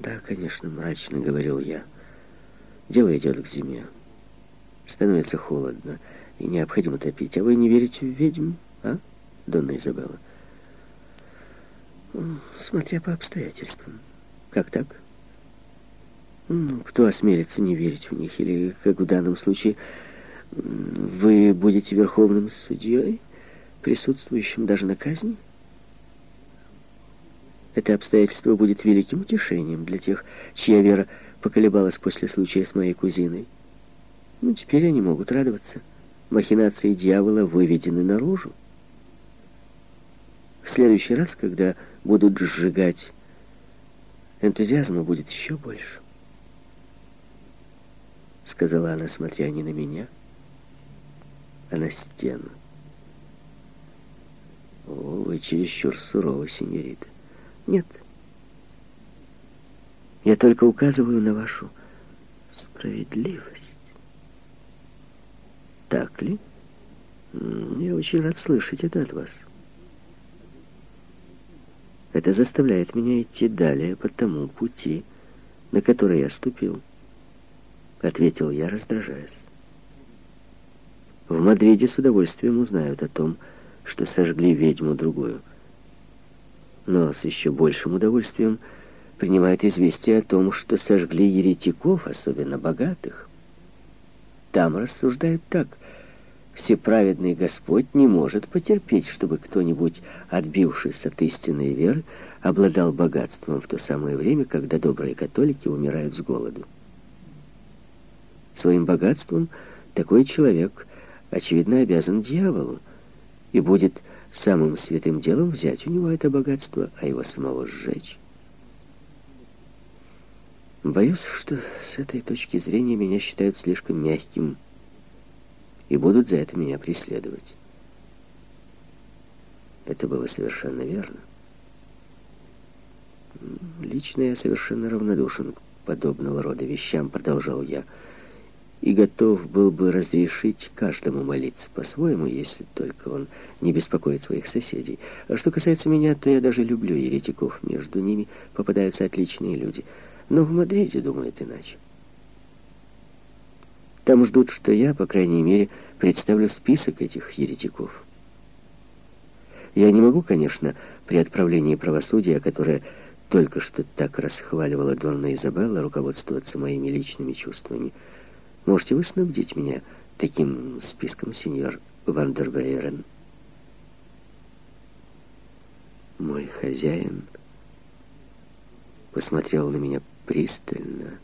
Да, конечно, мрачно говорил я. Дело идет к зиме. Становится холодно, и необходимо топить. А вы не верите в ведьм, а, Донна Изабелла? Смотря по обстоятельствам. Как так? Ну, кто осмелится не верить в них? Или, как в данном случае, вы будете верховным судьей, присутствующим даже на казни? Это обстоятельство будет великим утешением для тех, чья вера поколебалась после случая с моей кузиной. Ну, теперь они могут радоваться. Махинации дьявола выведены наружу. В следующий раз, когда будут сжигать, энтузиазма будет еще больше. Сказала она, смотря не на меня, а на стену. О, вы чересчур суровы, сеньорита. Нет. Я только указываю на вашу справедливость. Так ли? Я очень рад слышать это от вас. Это заставляет меня идти далее по тому пути, на который я ступил. Ответил я, раздражаясь. В Мадриде с удовольствием узнают о том, что сожгли ведьму другую но с еще большим удовольствием принимают известие о том, что сожгли еретиков, особенно богатых. Там рассуждают так. Всеправедный Господь не может потерпеть, чтобы кто-нибудь, отбившись от истинной веры, обладал богатством в то самое время, когда добрые католики умирают с голоду. Своим богатством такой человек, очевидно, обязан дьяволу и будет самым святым делом взять у него это богатство, а его самого сжечь. Боюсь, что с этой точки зрения меня считают слишком мягким и будут за это меня преследовать. Это было совершенно верно. Лично я совершенно равнодушен к подобного рода вещам, продолжал я, — и готов был бы разрешить каждому молиться по-своему, если только он не беспокоит своих соседей. А что касается меня, то я даже люблю еретиков. Между ними попадаются отличные люди. Но в Мадриде думают иначе. Там ждут, что я, по крайней мере, представлю список этих еретиков. Я не могу, конечно, при отправлении правосудия, которое только что так расхваливала Донна Изабелла, руководствоваться моими личными чувствами, Можете вы снабдить меня таким списком, сеньор Вандервейрен? Мой хозяин посмотрел на меня пристально,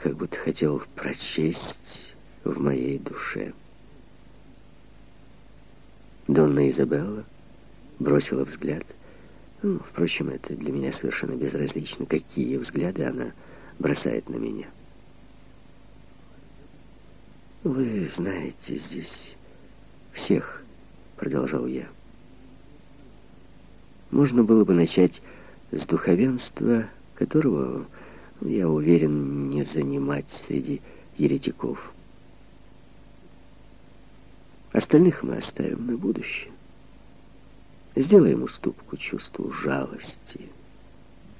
как будто хотел прочесть в моей душе. Донна Изабелла бросила взгляд. Ну, впрочем, это для меня совершенно безразлично, какие взгляды она бросает на меня. «Вы знаете здесь всех», — продолжал я. Можно было бы начать с духовенства, которого, я уверен, не занимать среди еретиков. Остальных мы оставим на будущее. Сделаем уступку чувству жалости,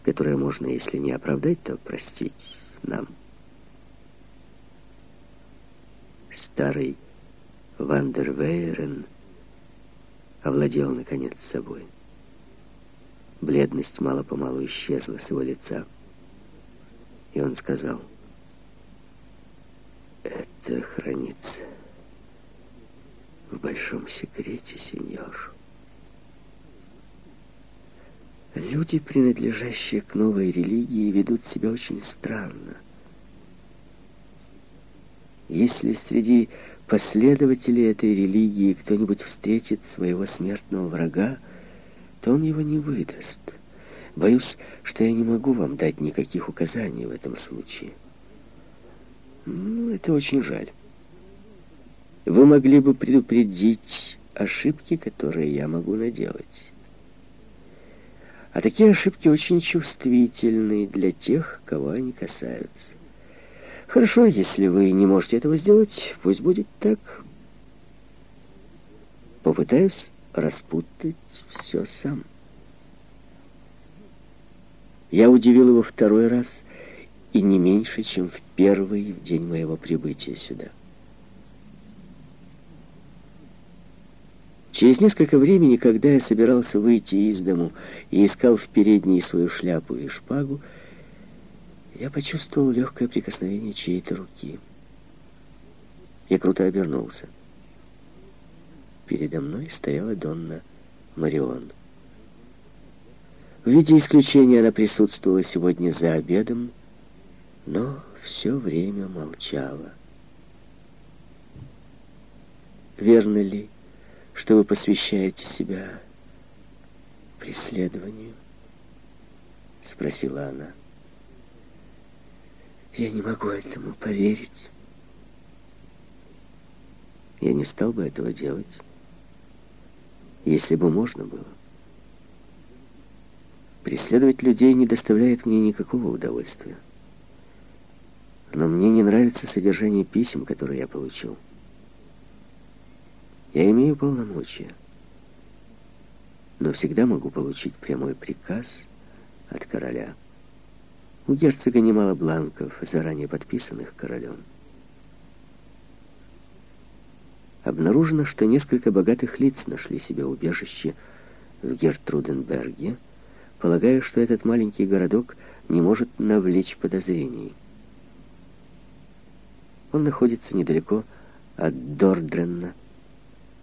которое можно, если не оправдать, то простить нам. Старый Вандервейрен овладел, наконец, собой. Бледность мало-помалу исчезла с его лица. И он сказал, «Это хранится в большом секрете, сеньор». Люди, принадлежащие к новой религии, ведут себя очень странно. Если среди последователей этой религии кто-нибудь встретит своего смертного врага, то он его не выдаст. Боюсь, что я не могу вам дать никаких указаний в этом случае. Ну, это очень жаль. Вы могли бы предупредить ошибки, которые я могу наделать. А такие ошибки очень чувствительны для тех, кого они касаются. Хорошо, если вы не можете этого сделать, пусть будет так. Попытаюсь распутать все сам. Я удивил его второй раз и не меньше, чем в первый день моего прибытия сюда. Через несколько времени, когда я собирался выйти из дому и искал в передней свою шляпу и шпагу, я почувствовал легкое прикосновение чьей-то руки. Я круто обернулся. Передо мной стояла Донна Марион. В виде исключения она присутствовала сегодня за обедом, но все время молчала. Верно ли, что вы посвящаете себя преследованию? Спросила она. Я не могу этому поверить. Я не стал бы этого делать, если бы можно было. Преследовать людей не доставляет мне никакого удовольствия. Но мне не нравится содержание писем, которые я получил. Я имею полномочия, но всегда могу получить прямой приказ от короля. У герцога немало бланков, заранее подписанных королем. Обнаружено, что несколько богатых лиц нашли себе убежище в Гертруденберге, полагая, что этот маленький городок не может навлечь подозрений. Он находится недалеко от Дордренна,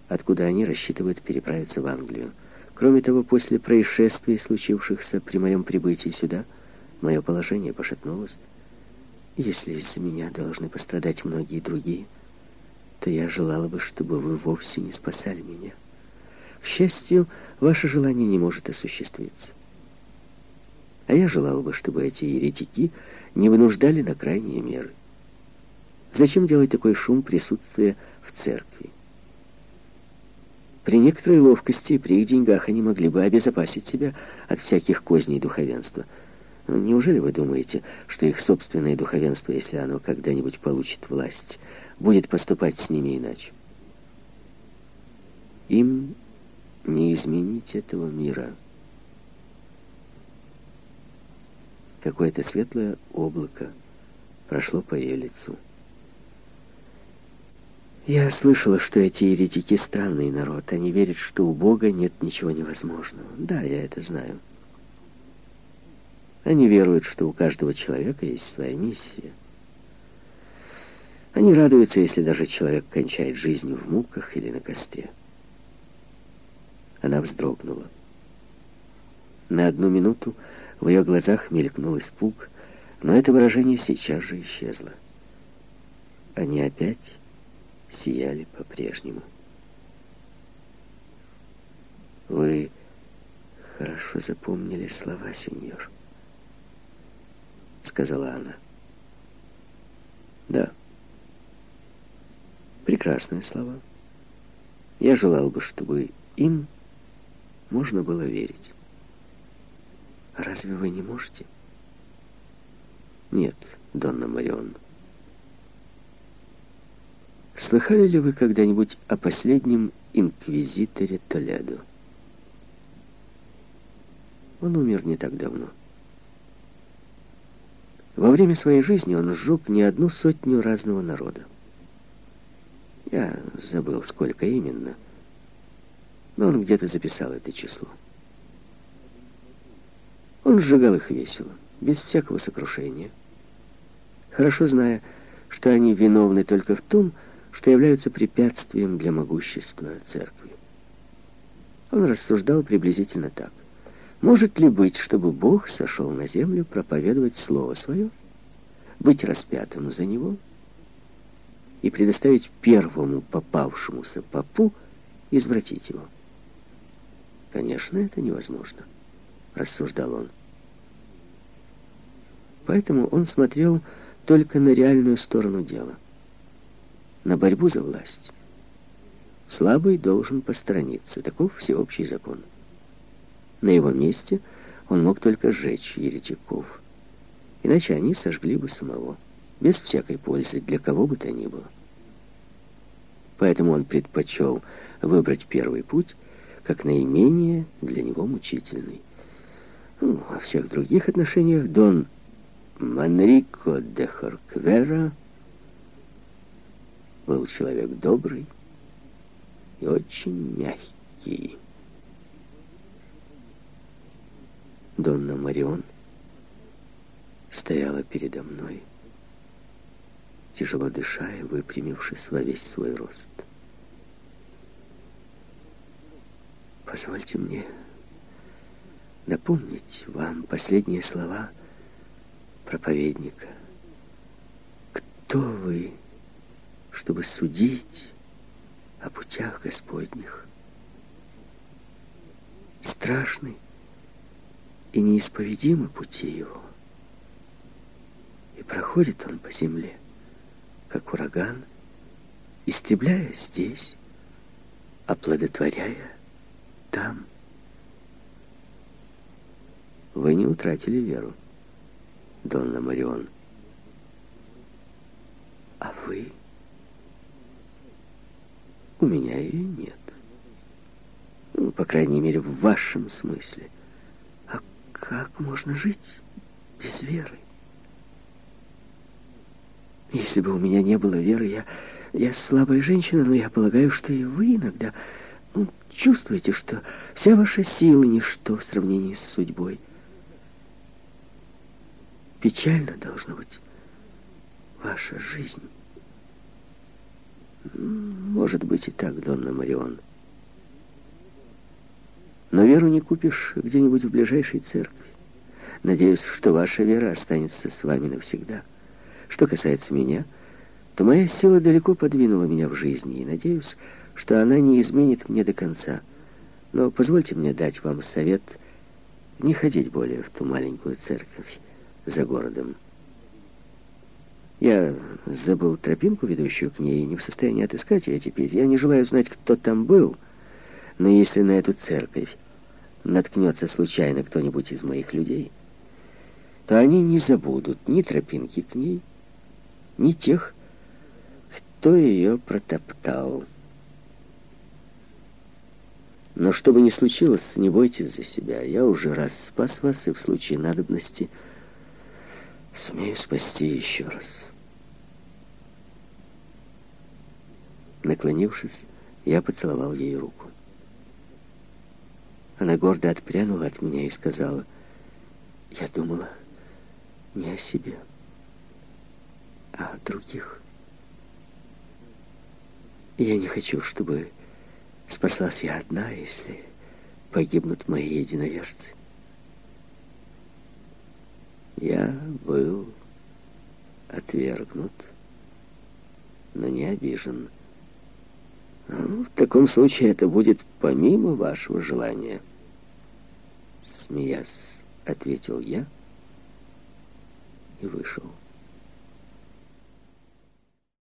откуда они рассчитывают переправиться в Англию. Кроме того, после происшествий, случившихся при моем прибытии сюда, мое положение пошатнулось. Если из-за меня должны пострадать многие другие, то я желала бы, чтобы вы вовсе не спасали меня. К счастью, ваше желание не может осуществиться. А я желал бы, чтобы эти еретики не вынуждали на крайние меры. Зачем делать такой шум присутствия в церкви? При некоторой ловкости и при их деньгах они могли бы обезопасить себя от всяких козней духовенства. Неужели вы думаете, что их собственное духовенство, если оно когда-нибудь получит власть, будет поступать с ними иначе? Им не изменить этого мира. Какое-то светлое облако прошло по ее лицу. Я слышала, что эти еретики странный народ. Они верят, что у Бога нет ничего невозможного. Да, я это знаю. Они веруют, что у каждого человека есть своя миссия. Они радуются, если даже человек кончает жизнь в муках или на костре. Она вздрогнула. На одну минуту в ее глазах мелькнул испуг, но это выражение сейчас же исчезло. Они опять сияли по-прежнему. Вы хорошо запомнили слова, сеньор, сказала она. Да. Прекрасные слова. Я желал бы, чтобы им можно было верить. А разве вы не можете? Нет, Донна Марион. Слыхали ли вы когда-нибудь о последнем инквизиторе Толедо? Он умер не так давно. Во время своей жизни он сжег не одну сотню разного народа. Я забыл, сколько именно, но он где-то записал это число. Он сжигал их весело, без всякого сокрушения, хорошо зная, что они виновны только в том, что являются препятствием для могущества церкви. Он рассуждал приблизительно так. Может ли быть, чтобы Бог сошел на землю проповедовать Слово Свое, быть распятым за Него и предоставить первому попавшемуся попу извратить его? Конечно, это невозможно, рассуждал он. Поэтому он смотрел только на реальную сторону дела на борьбу за власть. Слабый должен посторониться. Таков всеобщий закон. На его месте он мог только сжечь еретиков. Иначе они сожгли бы самого. Без всякой пользы для кого бы то ни было. Поэтому он предпочел выбрать первый путь, как наименее для него мучительный. Ну, во всех других отношениях Дон Манрико де Хорквера был человек добрый и очень мягкий. Донна Марион стояла передо мной, тяжело дыша и выпрямившись во весь свой рост. Позвольте мне напомнить вам последние слова проповедника. Кто вы, чтобы судить о путях Господних? Страшны и неисповедимы пути его. И проходит он по земле, как ураган, истребляя здесь, оплодотворяя там. Вы не утратили веру, Донна Марион. А вы? У меня ее нет. Ну, по крайней мере, в вашем смысле. Как можно жить без веры? Если бы у меня не было веры, я, я слабая женщина, но я полагаю, что и вы иногда ну, чувствуете, что вся ваша сила — ничто в сравнении с судьбой. Печально должно быть ваша жизнь. Может быть и так, Донна Марион. Но веру не купишь где-нибудь в ближайшей церкви. Надеюсь, что ваша вера останется с вами навсегда. Что касается меня, то моя сила далеко подвинула меня в жизни, и надеюсь, что она не изменит мне до конца. Но позвольте мне дать вам совет не ходить более в ту маленькую церковь за городом. Я забыл тропинку, ведущую к ней, и не в состоянии отыскать ее теперь. Я не желаю знать, кто там был, но если на эту церковь наткнется случайно кто-нибудь из моих людей, то они не забудут ни тропинки к ней, ни тех, кто ее протоптал. Но что бы ни случилось, не бойтесь за себя. Я уже раз спас вас, и в случае надобности сумею спасти еще раз. Наклонившись, я поцеловал ей руку. Она гордо отпрянула от меня и сказала, «Я думала не о себе, а о других. Я не хочу, чтобы спаслась я одна, если погибнут мои единоверцы. Я был отвергнут, но не обижен. В таком случае это будет помимо вашего желания. Смеясь, ответил я и вышел.